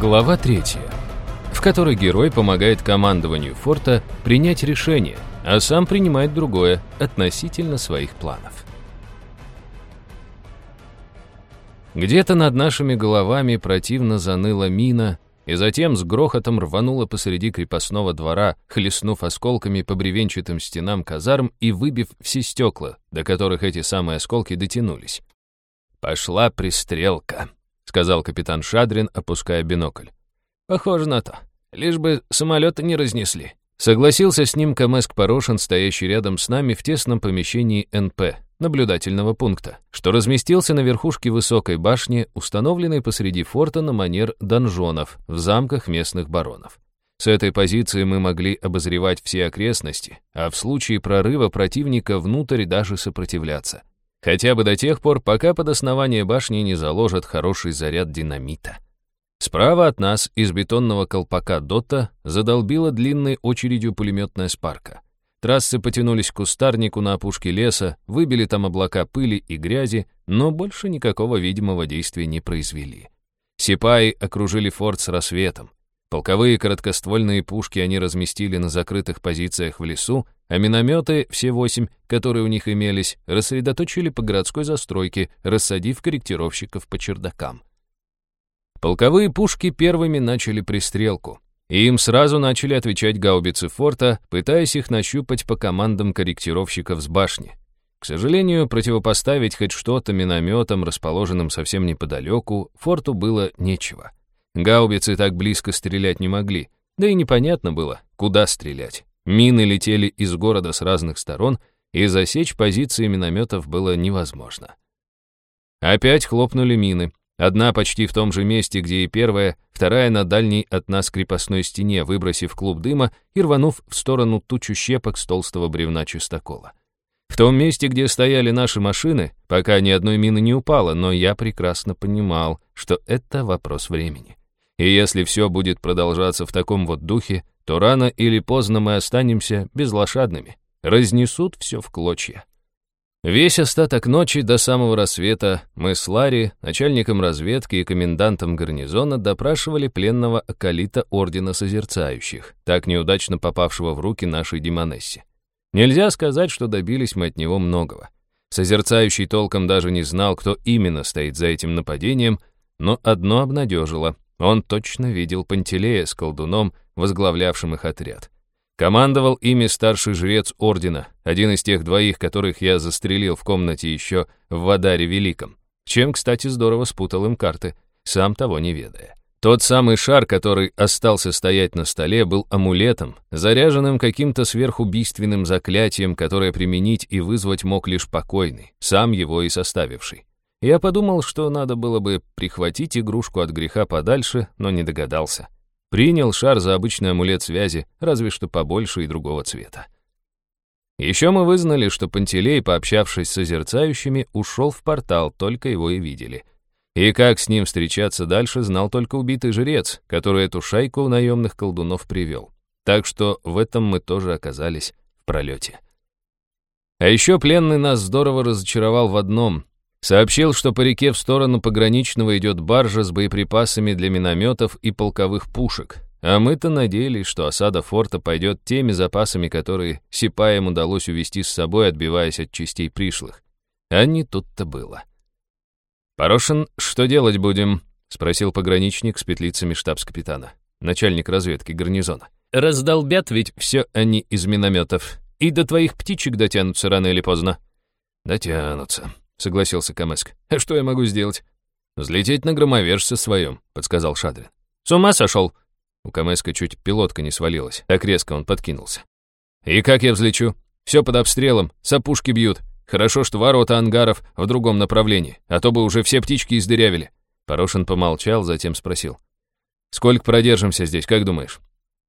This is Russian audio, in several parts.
Глава 3, в которой герой помогает командованию форта принять решение, а сам принимает другое относительно своих планов. Где-то над нашими головами противно заныла мина, и затем с грохотом рванула посреди крепостного двора, хлестнув осколками по бревенчатым стенам казарм и выбив все стекла, до которых эти самые осколки дотянулись. «Пошла пристрелка», — сказал капитан Шадрин, опуская бинокль. «Похоже на то. Лишь бы самолеты не разнесли». Согласился с ним Камеск Порошин, стоящий рядом с нами в тесном помещении НП, наблюдательного пункта, что разместился на верхушке высокой башни, установленной посреди форта на манер донжонов в замках местных баронов. С этой позиции мы могли обозревать все окрестности, а в случае прорыва противника внутрь даже сопротивляться. Хотя бы до тех пор, пока под основание башни не заложат хороший заряд динамита. Справа от нас из бетонного колпака Дота задолбила длинной очередью пулеметная спарка. Трассы потянулись к кустарнику на опушке леса, выбили там облака пыли и грязи, но больше никакого видимого действия не произвели. Сипаи окружили форт с рассветом. Полковые короткоствольные пушки они разместили на закрытых позициях в лесу, а минометы, все восемь, которые у них имелись, рассредоточили по городской застройке, рассадив корректировщиков по чердакам. Полковые пушки первыми начали пристрелку, и им сразу начали отвечать гаубицы форта, пытаясь их нащупать по командам корректировщиков с башни. К сожалению, противопоставить хоть что-то минометам, расположенным совсем неподалеку, форту было нечего. Гаубицы так близко стрелять не могли, да и непонятно было, куда стрелять. Мины летели из города с разных сторон, и засечь позиции минометов было невозможно. Опять хлопнули мины, Одна почти в том же месте, где и первая, вторая на дальней от нас крепостной стене, выбросив клуб дыма и рванув в сторону тучу щепок с толстого бревна чистокола. В том месте, где стояли наши машины, пока ни одной мины не упало, но я прекрасно понимал, что это вопрос времени. И если все будет продолжаться в таком вот духе, то рано или поздно мы останемся безлошадными, разнесут все в клочья. Весь остаток ночи до самого рассвета мы с Ларри, начальником разведки и комендантом гарнизона допрашивали пленного акалита Ордена Созерцающих, так неудачно попавшего в руки нашей Демонессе. Нельзя сказать, что добились мы от него многого. Созерцающий толком даже не знал, кто именно стоит за этим нападением, но одно обнадежило. Он точно видел Пантелея с колдуном, возглавлявшим их отряд. Командовал ими старший жрец ордена, один из тех двоих, которых я застрелил в комнате еще в Вадаре Великом, чем, кстати, здорово спутал им карты, сам того не ведая. Тот самый шар, который остался стоять на столе, был амулетом, заряженным каким-то сверхубийственным заклятием, которое применить и вызвать мог лишь покойный, сам его и составивший. Я подумал, что надо было бы прихватить игрушку от греха подальше, но не догадался. Принял шар за обычный амулет связи, разве что побольше и другого цвета. Еще мы вызнали, что Пантелей, пообщавшись с созерцающими, ушел в портал, только его и видели. И как с ним встречаться дальше, знал только убитый жрец, который эту шайку наемных колдунов привел. Так что в этом мы тоже оказались в пролете. А еще пленный нас здорово разочаровал в одном. Сообщил, что по реке в сторону пограничного идет баржа с боеприпасами для минометов и полковых пушек. А мы-то надеялись, что осада форта пойдет теми запасами, которые Сипаем удалось увести с собой, отбиваясь от частей пришлых. А не тут-то было. «Порошин, что делать будем?» — спросил пограничник с петлицами штабс-капитана, начальник разведки гарнизона. «Раздолбят ведь все они из минометов, и до твоих птичек дотянутся рано или поздно». «Дотянутся», — согласился Камеск. «А что я могу сделать?» «Взлететь на громовержце своем», — подсказал Шадрин. «С ума сошел?» У Камеска чуть пилотка не свалилась, так резко он подкинулся. «И как я взлечу? Все под обстрелом, сапушки бьют. Хорошо, что ворота ангаров в другом направлении, а то бы уже все птички издырявили». Порошин помолчал, затем спросил. «Сколько продержимся здесь, как думаешь?»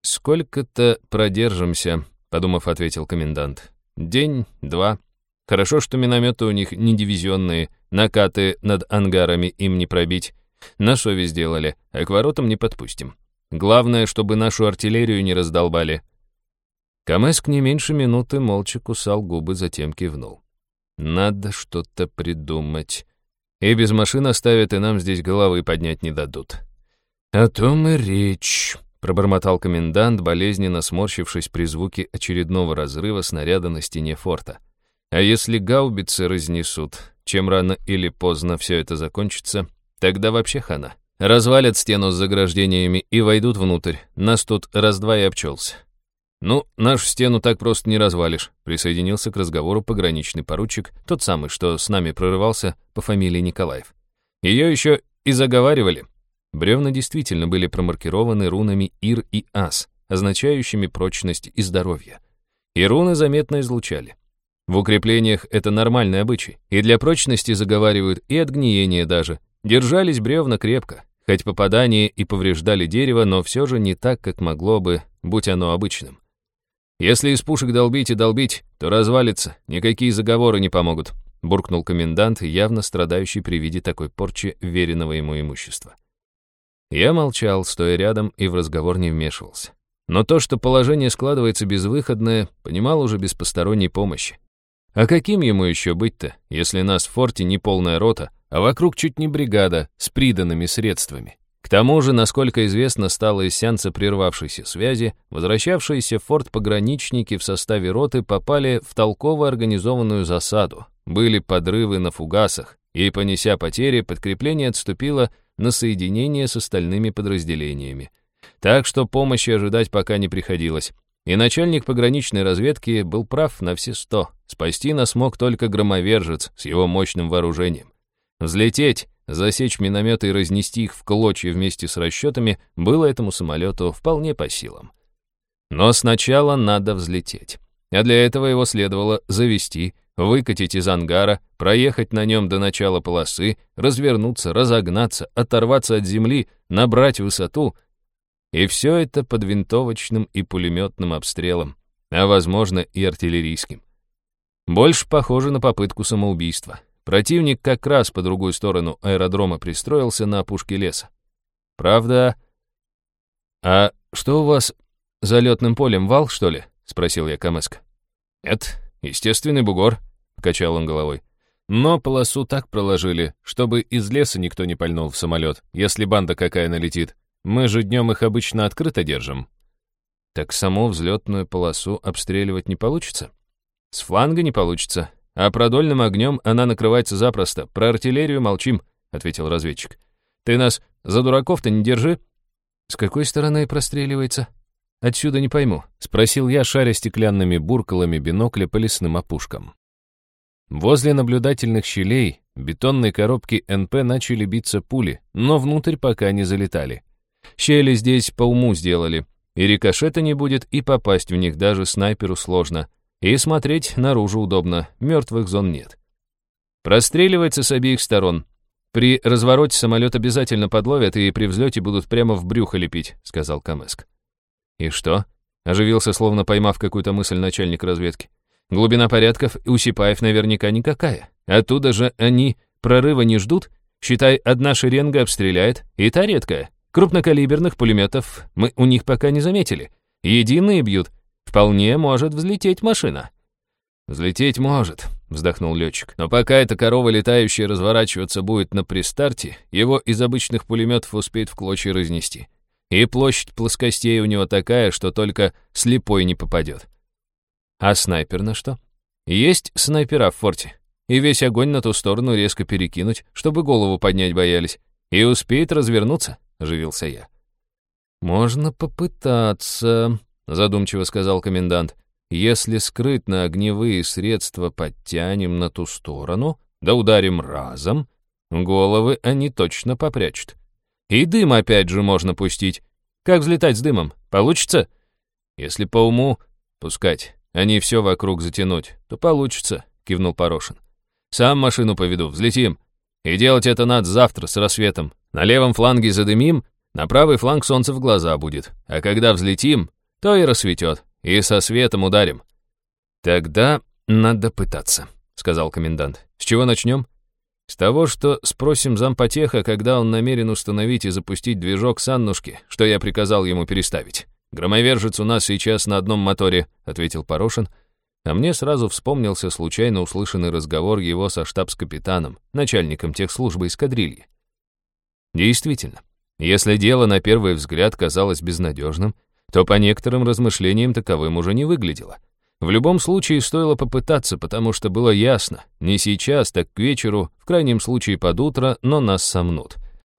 «Сколько-то продержимся», — подумав, ответил комендант. «День, два, Хорошо, что минометы у них не дивизионные, накаты над ангарами им не пробить. На совесть сделали, а к воротам не подпустим. Главное, чтобы нашу артиллерию не раздолбали. Камеск не меньше минуты молча кусал губы, затем кивнул. Надо что-то придумать. И без машин оставят, и нам здесь головы поднять не дадут. «О том и речь», — пробормотал комендант, болезненно сморщившись при звуке очередного разрыва снаряда на стене форта. «А если гаубицы разнесут, чем рано или поздно все это закончится, тогда вообще хана. Развалят стену с заграждениями и войдут внутрь. Нас тут раз-два и обчелся». «Ну, нашу стену так просто не развалишь», — присоединился к разговору пограничный поручик, тот самый, что с нами прорывался по фамилии Николаев. Ее еще и заговаривали, Бревна действительно были промаркированы рунами Ир и Ас, означающими прочность и здоровье. И руны заметно излучали. В укреплениях это нормальный обычай, и для прочности заговаривают, и от гниения даже. Держались бревна крепко, хоть попадание и повреждали дерево, но все же не так, как могло бы, будь оно обычным. Если из пушек долбить и долбить, то развалится, никакие заговоры не помогут, буркнул комендант, явно страдающий при виде такой порчи веренного ему имущества. Я молчал, стоя рядом, и в разговор не вмешивался. Но то, что положение складывается безвыходное, понимал уже без посторонней помощи. А каким ему еще быть-то, если нас в форте не полная рота, а вокруг чуть не бригада с приданными средствами? К тому же, насколько известно, стало из сеанса прервавшейся связи, возвращавшиеся в форт пограничники в составе роты попали в толково организованную засаду, были подрывы на фугасах, и, понеся потери, подкрепление отступило на соединение с остальными подразделениями. Так что помощи ожидать пока не приходилось. И начальник пограничной разведки был прав на все сто. Спасти нас мог только громовержец с его мощным вооружением. Взлететь, засечь минометы и разнести их в клочья вместе с расчетами было этому самолету вполне по силам. Но сначала надо взлететь. А для этого его следовало завести, выкатить из ангара, проехать на нем до начала полосы, развернуться, разогнаться, оторваться от земли, набрать высоту. И все это под винтовочным и пулеметным обстрелом, а, возможно, и артиллерийским. Больше похоже на попытку самоубийства. Противник как раз по другую сторону аэродрома пристроился на опушке леса. Правда... «А что у вас, залетным полем вал, что ли?» — спросил я Камеска. «Нет, естественный бугор», Качал он головой. Но полосу так проложили, чтобы из леса никто не пальнул в самолет, если банда какая налетит. Мы же днем их обычно открыто держим. Так саму взлетную полосу обстреливать не получится? С фланга не получится. А продольным огнем она накрывается запросто. Про артиллерию молчим, ответил разведчик. Ты нас за дураков-то не держи. С какой стороны простреливается? Отсюда не пойму, спросил я, шаря стеклянными буркалами бинокля по лесным опушкам. Возле наблюдательных щелей бетонной коробки НП начали биться пули, но внутрь пока не залетали. Щели здесь по уму сделали, и рикошета не будет, и попасть в них даже снайперу сложно. И смотреть наружу удобно, мертвых зон нет. Простреливается с обеих сторон. При развороте самолет обязательно подловят и при взлете будут прямо в брюхо лепить, сказал Камеск. И что? Оживился, словно поймав какую-то мысль начальник разведки. Глубина порядков у Сипаев наверняка никакая. Оттуда же они прорыва не ждут. Считай, одна шеренга обстреляет, и та редкая. Крупнокалиберных пулеметов мы у них пока не заметили. Единые бьют. Вполне может взлететь машина. «Взлететь может», — вздохнул летчик. «Но пока эта корова летающая разворачиваться будет на пристарте, его из обычных пулеметов успеет в клочья разнести. И площадь плоскостей у него такая, что только слепой не попадет. А снайпер на что? Есть снайпера в форте. И весь огонь на ту сторону резко перекинуть, чтобы голову поднять боялись. И успеет развернуться, оживился я. Можно попытаться, задумчиво сказал комендант. Если скрытно огневые средства подтянем на ту сторону, да ударим разом, головы они точно попрячут. И дым опять же можно пустить. Как взлетать с дымом? Получится? Если по уму, пускать а не все вокруг затянуть, то получится», — кивнул Порошин. «Сам машину поведу, взлетим. И делать это надо завтра с рассветом. На левом фланге задымим, на правый фланг солнце в глаза будет. А когда взлетим, то и рассветет, и со светом ударим». «Тогда надо пытаться», — сказал комендант. «С чего начнем?» «С того, что спросим зампотеха, когда он намерен установить и запустить движок Саннушки, что я приказал ему переставить». «Громовержец у нас сейчас на одном моторе», — ответил Порошин, а мне сразу вспомнился случайно услышанный разговор его со штабс-капитаном, начальником техслужбы эскадрильи. Действительно, Если дело на первый взгляд казалось безнадежным, то по некоторым размышлениям таковым уже не выглядело. В любом случае стоило попытаться, потому что было ясно, не сейчас, так к вечеру, в крайнем случае под утро, но нас сомнут.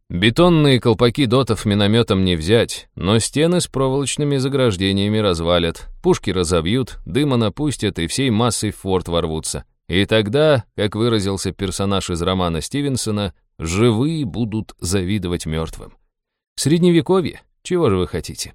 Бетонные колпаки дотов минометом не взять, но стены с проволочными заграждениями развалят, пушки разобьют, дыма напустят и всей массой в форт ворвутся. И тогда, как выразился персонаж из романа Стивенсона, живые будут завидовать мертвым. Средневековье, чего же вы хотите?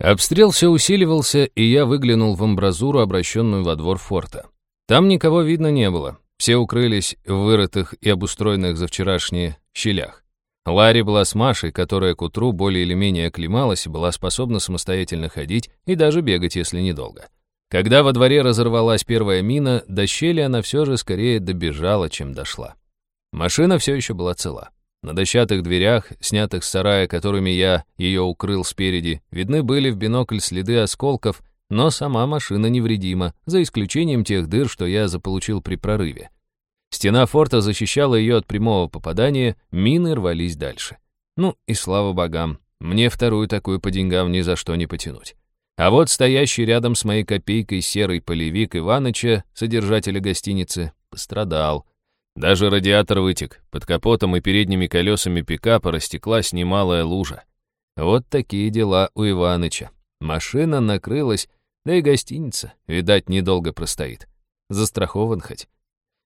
Обстрел все усиливался, и я выглянул в амбразуру, обращенную во двор форта. Там никого видно не было. Все укрылись в вырытых и обустроенных за вчерашние щелях. Ларри была с Машей, которая к утру более или менее оклемалась и была способна самостоятельно ходить и даже бегать, если недолго. Когда во дворе разорвалась первая мина, до щели она все же скорее добежала, чем дошла. Машина все еще была цела. На дощатых дверях, снятых с сарая, которыми я ее укрыл спереди, видны были в бинокль следы осколков, но сама машина невредима, за исключением тех дыр, что я заполучил при прорыве. Стена форта защищала ее от прямого попадания, мины рвались дальше. Ну и слава богам, мне вторую такую по деньгам ни за что не потянуть. А вот стоящий рядом с моей копейкой серый полевик Иваныча, содержателя гостиницы, пострадал. Даже радиатор вытек, под капотом и передними колесами пикапа растеклась немалая лужа. Вот такие дела у Иваныча. Машина накрылась, да и гостиница, видать, недолго простоит. Застрахован хоть.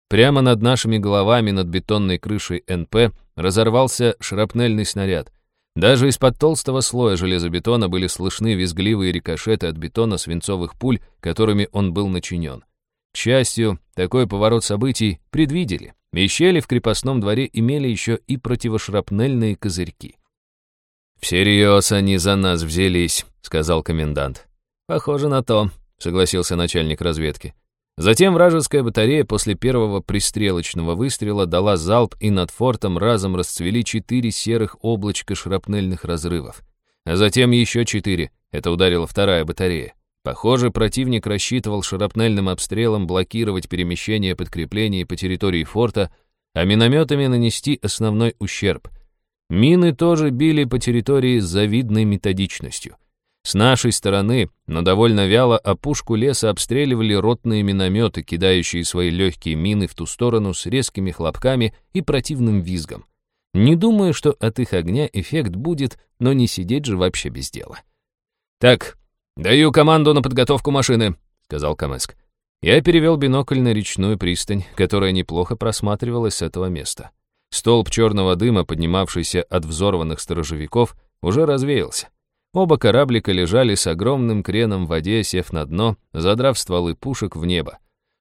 Прямо над нашими головами, над бетонной крышей НП, разорвался шрапнельный снаряд. Даже из-под толстого слоя железобетона были слышны визгливые рикошеты от бетона свинцовых пуль, которыми он был начинен. К счастью, такой поворот событий предвидели, и щели в крепостном дворе имели еще и противошрапнельные козырьки. «Всерьез они за нас взялись», — сказал комендант. «Похоже на то», — согласился начальник разведки. Затем вражеская батарея после первого пристрелочного выстрела дала залп, и над фортом разом расцвели четыре серых облачка шрапнельных разрывов. А затем еще четыре. Это ударила вторая батарея. Похоже, противник рассчитывал шарапнельным обстрелом блокировать перемещение подкреплений по территории форта, а минометами нанести основной ущерб. Мины тоже били по территории с завидной методичностью. С нашей стороны, но довольно вяло, опушку леса обстреливали ротные минометы, кидающие свои легкие мины в ту сторону с резкими хлопками и противным визгом. Не думаю, что от их огня эффект будет, но не сидеть же вообще без дела. Так, «Даю команду на подготовку машины», — сказал Камеск. Я перевел бинокль на речную пристань, которая неплохо просматривалась с этого места. Столб черного дыма, поднимавшийся от взорванных сторожевиков, уже развеялся. Оба кораблика лежали с огромным креном в воде, сев на дно, задрав стволы пушек в небо.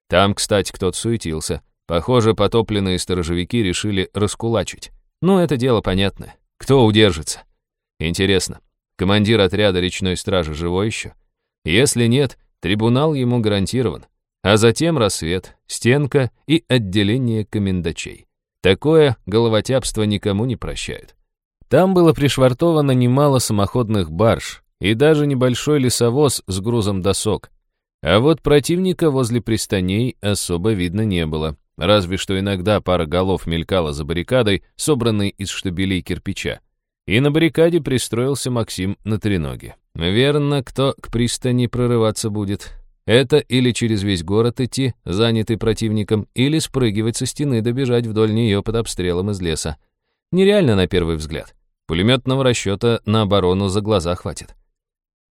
Там, кстати, кто-то суетился. Похоже, потопленные сторожевики решили раскулачить. Ну, это дело понятное. Кто удержится? Интересно, Командир отряда речной стражи живой еще? Если нет, трибунал ему гарантирован. А затем рассвет, стенка и отделение комендачей. Такое головотяпство никому не прощают. Там было пришвартовано немало самоходных барж и даже небольшой лесовоз с грузом досок. А вот противника возле пристаней особо видно не было, разве что иногда пара голов мелькала за баррикадой, собранной из штабелей кирпича. И на баррикаде пристроился Максим на треноге. Верно, кто к пристани прорываться будет. Это или через весь город идти, занятый противником, или спрыгивать со стены, добежать вдоль нее под обстрелом из леса. Нереально на первый взгляд. Пулеметного расчета на оборону за глаза хватит.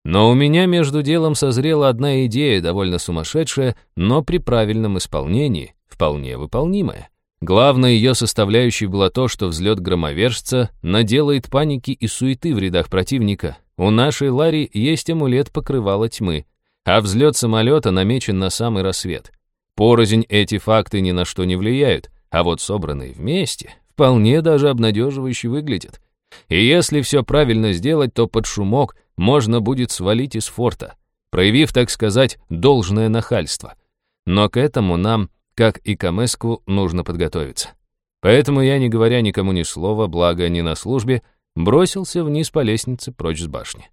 Но у меня между делом созрела одна идея, довольно сумасшедшая, но при правильном исполнении вполне выполнимая. Главной ее составляющей было то, что взлет громовержца наделает паники и суеты в рядах противника. У нашей Ларри есть амулет покрывала тьмы, а взлет самолета намечен на самый рассвет. Порознь эти факты ни на что не влияют, а вот собранные вместе вполне даже обнадеживающе выглядят. И если все правильно сделать, то под шумок можно будет свалить из форта, проявив, так сказать, должное нахальство. Но к этому нам как и к Амеску нужно подготовиться. Поэтому я, не говоря никому ни слова, благо не на службе, бросился вниз по лестнице прочь с башни.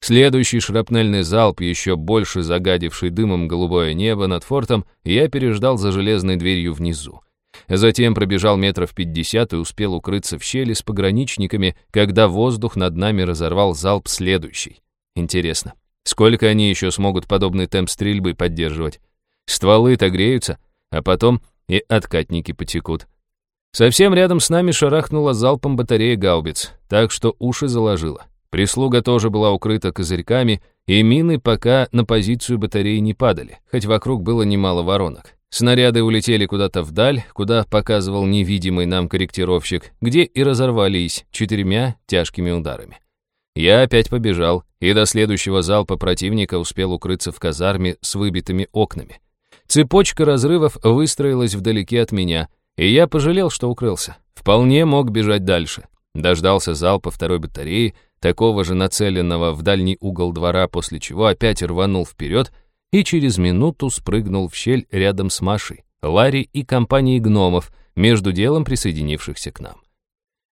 Следующий шрапнельный залп, еще больше загадивший дымом голубое небо над фортом, я переждал за железной дверью внизу. Затем пробежал метров пятьдесят и успел укрыться в щели с пограничниками, когда воздух над нами разорвал залп следующий. Интересно, сколько они еще смогут подобный темп стрельбы поддерживать? Стволы-то греются, а потом и откатники потекут. Совсем рядом с нами шарахнула залпом батарея гаубиц, так что уши заложило. Прислуга тоже была укрыта козырьками, и мины пока на позицию батареи не падали, хоть вокруг было немало воронок. Снаряды улетели куда-то вдаль, куда показывал невидимый нам корректировщик, где и разорвались четырьмя тяжкими ударами. Я опять побежал, и до следующего залпа противника успел укрыться в казарме с выбитыми окнами. Цепочка разрывов выстроилась вдалеке от меня, и я пожалел, что укрылся. Вполне мог бежать дальше. Дождался залпа второй батареи, такого же нацеленного в дальний угол двора, после чего опять рванул вперед и через минуту спрыгнул в щель рядом с Машей, Ларри и компанией гномов, между делом присоединившихся к нам.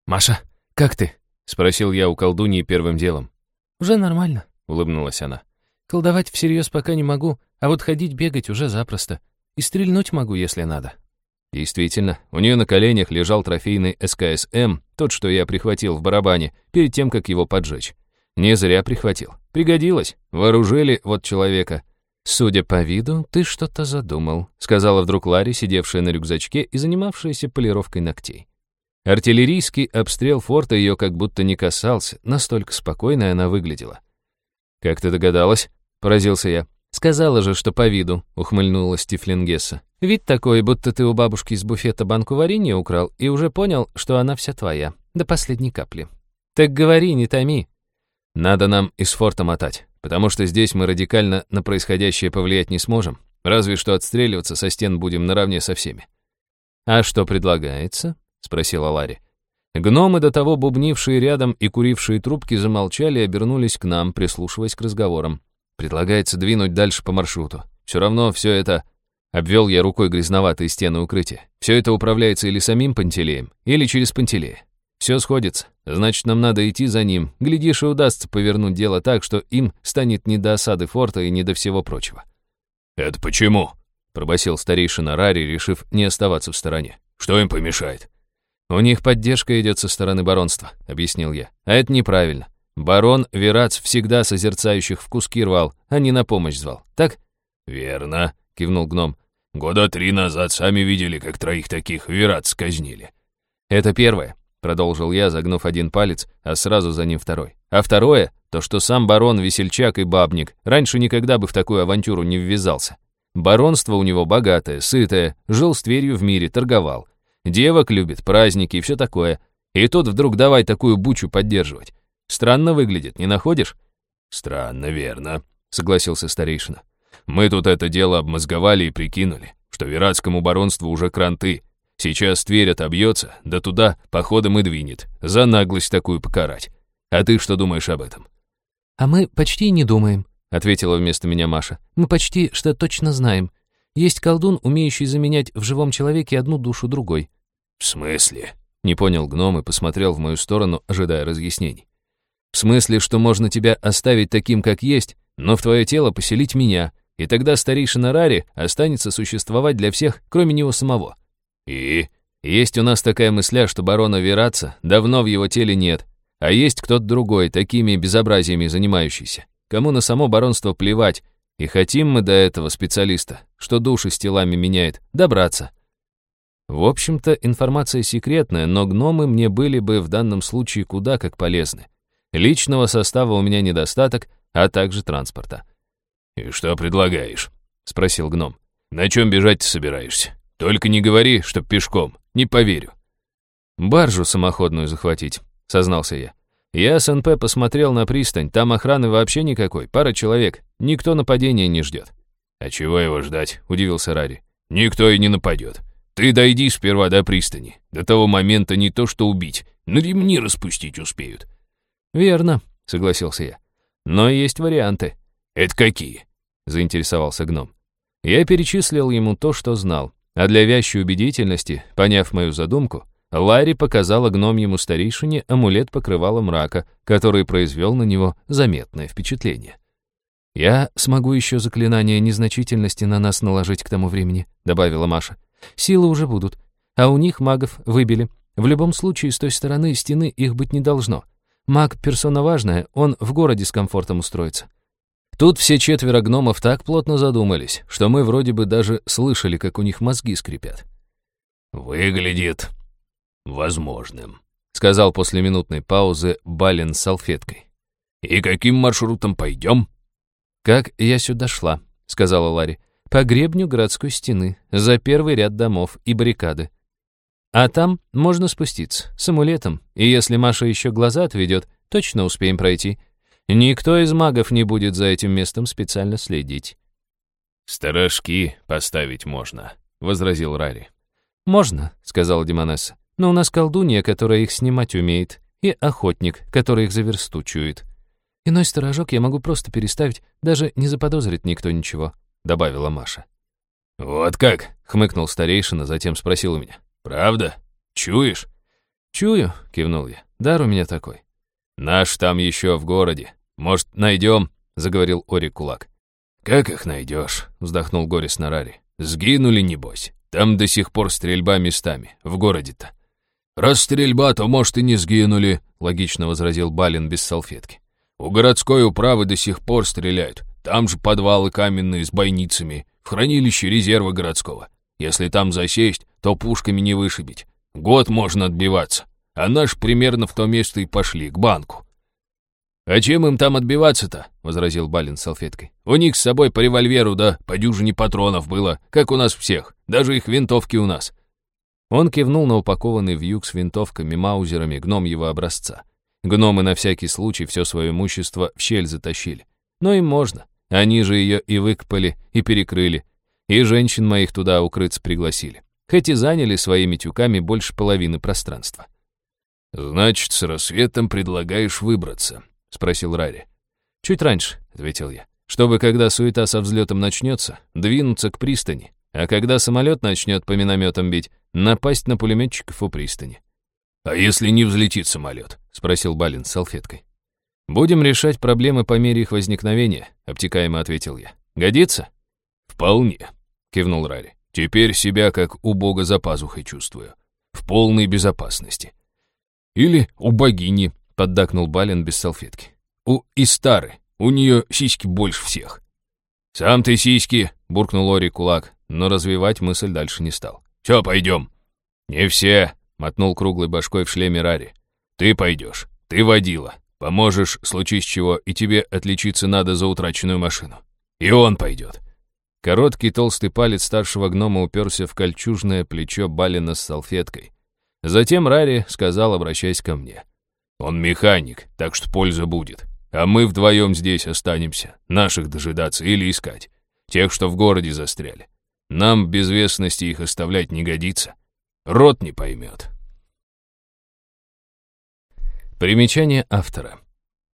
«Маша, как ты?» — спросил я у колдуньи первым делом. «Уже нормально», — улыбнулась она. «Колдовать всерьез пока не могу, а вот ходить-бегать уже запросто. И стрельнуть могу, если надо». Действительно, у нее на коленях лежал трофейный СКСМ, тот, что я прихватил в барабане, перед тем, как его поджечь. Не зря прихватил. Пригодилось. Вооружили вот человека. «Судя по виду, ты что-то задумал», сказала вдруг Ларри, сидевшая на рюкзачке и занимавшаяся полировкой ногтей. Артиллерийский обстрел форта ее как будто не касался, настолько спокойной она выглядела. «Как ты догадалась?» — поразился я. «Сказала же, что по виду», — ухмыльнулась Тифлингесса. «Вид такой, будто ты у бабушки из буфета банку варенья украл и уже понял, что она вся твоя, до последней капли. Так говори, не томи». «Надо нам из форта мотать, потому что здесь мы радикально на происходящее повлиять не сможем, разве что отстреливаться со стен будем наравне со всеми». «А что предлагается?» — спросила Ларри. Гномы, до того бубнившие рядом и курившие трубки, замолчали и обернулись к нам, прислушиваясь к разговорам. Предлагается двинуть дальше по маршруту. Все равно все это... Обвел я рукой грязноватые стены укрытия. Все это управляется или самим Пантелеем, или через Пантелея. Все сходится. Значит, нам надо идти за ним. Глядишь, и удастся повернуть дело так, что им станет не до осады форта и не до всего прочего. «Это почему?» — пробасил старейшина Рари, решив не оставаться в стороне. «Что им помешает?» «У них поддержка идет со стороны баронства», — объяснил я. «А это неправильно. Барон Верац всегда созерцающих в куски рвал, а не на помощь звал. Так?» «Верно», — кивнул гном. «Года три назад сами видели, как троих таких Верац казнили». «Это первое», — продолжил я, загнув один палец, а сразу за ним второй. «А второе — то, что сам барон, весельчак и бабник раньше никогда бы в такую авантюру не ввязался. Баронство у него богатое, сытое, жил с Тверью в мире, торговал. Девок любит, праздники и все такое. И тут вдруг давай такую бучу поддерживать. Странно выглядит, не находишь?» «Странно, верно», — согласился старейшина. «Мы тут это дело обмозговали и прикинули, что Вератскому баронству уже кранты. Сейчас Тверь отобьется, да туда походом и двинет. За наглость такую покарать. А ты что думаешь об этом?» «А мы почти не думаем», — ответила вместо меня Маша. «Мы почти что точно знаем. Есть колдун, умеющий заменять в живом человеке одну душу другой. «В смысле?» — не понял гном и посмотрел в мою сторону, ожидая разъяснений. «В смысле, что можно тебя оставить таким, как есть, но в твое тело поселить меня, и тогда старейшина Рари останется существовать для всех, кроме него самого». «И?» «Есть у нас такая мысля, что барона Вераца давно в его теле нет, а есть кто-то другой, такими безобразиями занимающийся, кому на само баронство плевать, и хотим мы до этого специалиста, что души с телами меняет, добраться». В общем-то, информация секретная, но гномы мне были бы в данном случае куда как полезны. Личного состава у меня недостаток, а также транспорта. «И что предлагаешь?» — спросил гном. «На чем бежать ты собираешься? Только не говори, что пешком, не поверю». «Баржу самоходную захватить», — сознался я. «Я с НП посмотрел на пристань, там охраны вообще никакой, пара человек, никто нападения не ждет». «А чего его ждать?» — удивился Рари. «Никто и не нападет. Ты дойди сперва до пристани. До того момента не то что убить, но ремни распустить успеют». «Верно», — согласился я. «Но есть варианты». «Это какие?» — заинтересовался гном. Я перечислил ему то, что знал, а для вящей убедительности, поняв мою задумку, Ларри показала гномьему старейшине амулет покрывала мрака, который произвел на него заметное впечатление. «Я смогу еще заклинание незначительности на нас наложить к тому времени», — добавила Маша. Силы уже будут. а у них магов выбили. В любом случае, с той стороны стены их быть не должно. Маг — персона важная, он в городе с комфортом устроится. Тут все четверо гномов так плотно задумались, что мы вроде бы даже слышали, как у них мозги скрипят. «Выглядит возможным», — сказал после минутной паузы Балин с салфеткой. «И каким маршрутом пойдем?» «Как я сюда шла», — сказала Ларри. «По гребню городской стены, за первый ряд домов и баррикады. А там можно спуститься, с амулетом, и если Маша еще глаза отведет, точно успеем пройти. Никто из магов не будет за этим местом специально следить». «Сторожки поставить можно», — возразил Рари. «Можно», — сказала Демонесса. «Но у нас колдунья, которая их снимать умеет, и охотник, который их заверстучует. Иной сторожок я могу просто переставить, даже не заподозрит никто ничего», — добавила Маша. «Вот как?» — хмыкнул старейшина, затем спросил у меня. «Правда? Чуешь?» «Чую», — кивнул я. «Дар у меня такой». «Наш там еще в городе. Может, найдем?» — заговорил Ори Кулак. «Как их найдешь?» — вздохнул горестно Рари. «Сгинули, небось. Там до сих пор стрельба местами, в городе-то». «Раз стрельба, то, может, и не сгинули», — логично возразил Балин без салфетки. «У городской управы до сих пор стреляют. Там же подвалы каменные с бойницами, в хранилище резерва городского. Если там засесть, то пушками не вышибить. Год можно отбиваться. А наш примерно в то место и пошли, к банку. «А чем им там отбиваться-то?» — возразил Балин салфеткой. «У них с собой по револьверу, да, по дюжине патронов было, как у нас всех. Даже их винтовки у нас». Он кивнул на упакованный в юг с винтовками, маузерами гном его образца. Гномы на всякий случай все свое имущество в щель затащили. Но им можно. Они же ее и выкопали, и перекрыли. И женщин моих туда укрыться пригласили. Хоть и заняли своими тюками больше половины пространства. «Значит, с рассветом предлагаешь выбраться?» — спросил Рари. «Чуть раньше», — ответил я. «Чтобы, когда суета со взлетом начнется, двинуться к пристани, а когда самолет начнет по минометам бить, напасть на пулеметчиков у пристани». «А если не взлетит самолет?» — спросил Балин с салфеткой. «Будем решать проблемы по мере их возникновения», — обтекаемо ответил я. «Годится?» «Вполне», — кивнул Рари. «Теперь себя как у бога за пазухой чувствую. В полной безопасности. Или у богини, поддакнул Бален без салфетки. У Истары. У нее сиськи больше всех. «Сам ты сиськи!» — буркнул Ори кулак, но развивать мысль дальше не стал. «Чё, пойдем?» «Не все!» — мотнул круглой башкой в шлеме Рари. «Ты пойдешь. Ты водила. Поможешь, случись чего, и тебе отличиться надо за утраченную машину. И он пойдет». Короткий толстый палец старшего гнома уперся в кольчужное плечо Балина с салфеткой. Затем Рари сказал, обращаясь ко мне. «Он механик, так что польза будет. А мы вдвоем здесь останемся, наших дожидаться или искать. Тех, что в городе застряли. Нам без вестности их оставлять не годится. Рот не поймет». Примечание автора.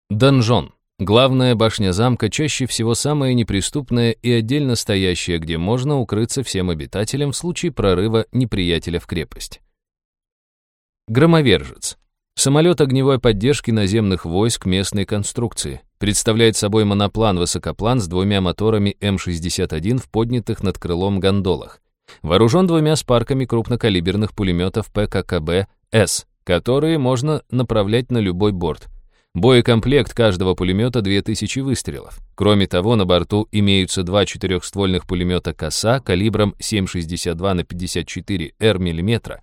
Донжон. Главная башня замка чаще всего самая неприступная и отдельно стоящая, где можно укрыться всем обитателям в случае прорыва неприятеля в крепость. Громовержец. Самолет огневой поддержки наземных войск местной конструкции. Представляет собой моноплан-высокоплан с двумя моторами М-61 в поднятых над крылом гондолах. Вооружен двумя спарками крупнокалиберных пулеметов ПККБ-С, которые можно направлять на любой борт. Боекомплект каждого пулемета 2000 выстрелов. Кроме того, на борту имеются два четырехствольных пулемета КОСА калибром 7,62 на 54 Р мм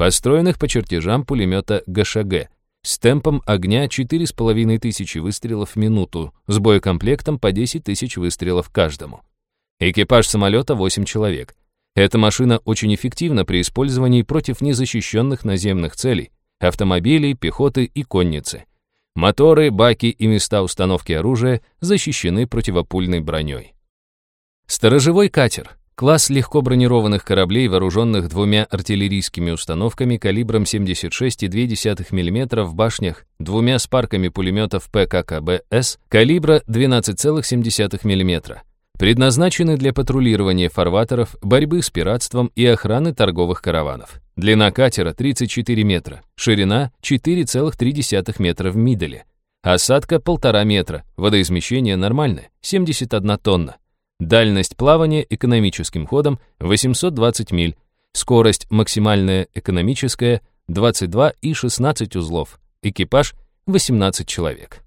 построенных по чертежам пулемета ГШГ с темпом огня 4500 выстрелов в минуту, с боекомплектом по 10 тысяч выстрелов каждому. Экипаж самолета 8 человек. Эта машина очень эффективна при использовании против незащищенных наземных целей, автомобилей, пехоты и конницы. Моторы, баки и места установки оружия защищены противопульной броней. Сторожевой катер Класс легко бронированных кораблей, вооруженных двумя артиллерийскими установками калибром 76,2 мм в башнях, двумя спарками пулеметов ПККБ-С калибра 12,7 мм, предназначены для патрулирования фарватеров, борьбы с пиратством и охраны торговых караванов. Длина катера 34 метра, ширина 4,3 метра в миделе, осадка 1,5 метра, водоизмещение нормальное, 71 тонна. Дальность плавания экономическим ходом 820 миль. Скорость максимальная экономическая 22 и 16 узлов. Экипаж 18 человек.